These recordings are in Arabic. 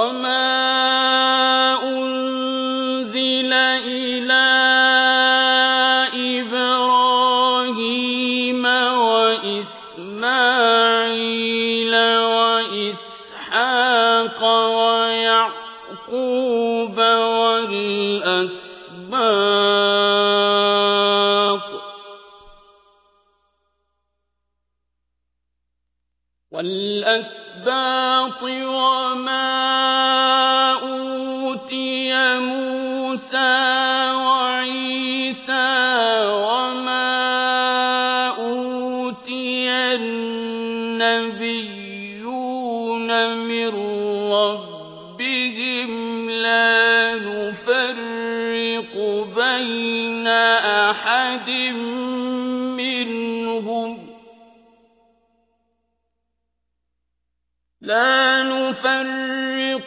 وما أنزل إلى إبراهيم وإسماعيل وإسحاق ويعقوب والأسباط وما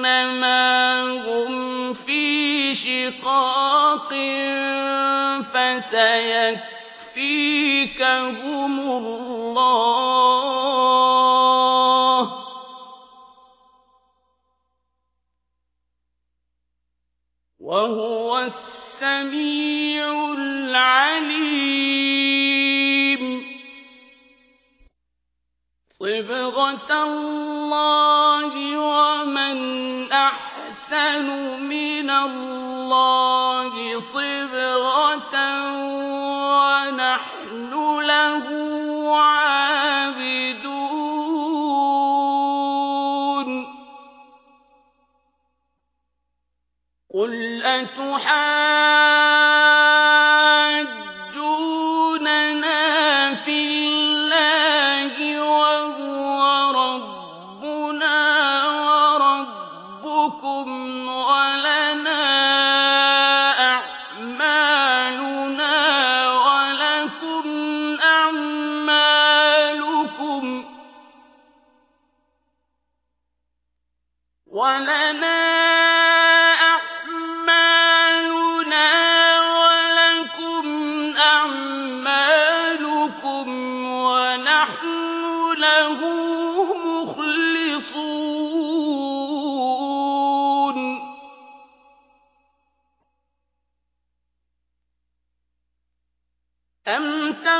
فإنما هم في شقاق فسيكفيكهم الله صبغة الله ومن أحسن من الله صبغة ونحن له عابدون. قل أتحاجوننا أعمالكم ولنا أعمالنا ولكم أعمالكم ونحن له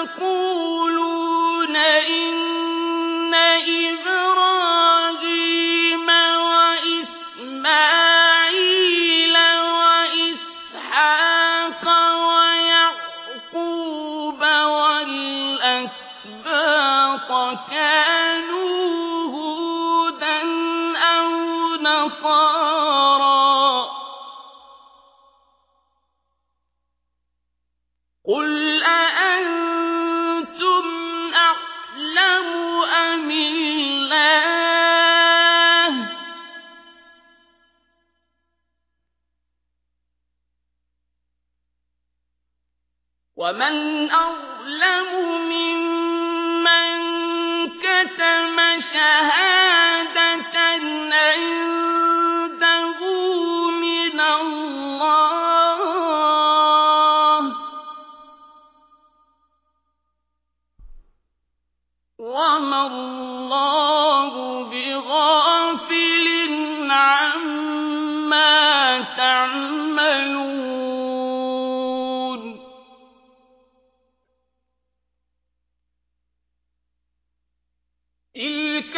أم تقولون إن إبراهيم وإسماعيل وإسحاق ويعقوب والأسباط كانوا هودا أو نصارى قل ومن أظلم ممن كتم شهادة عنده من الله وما الله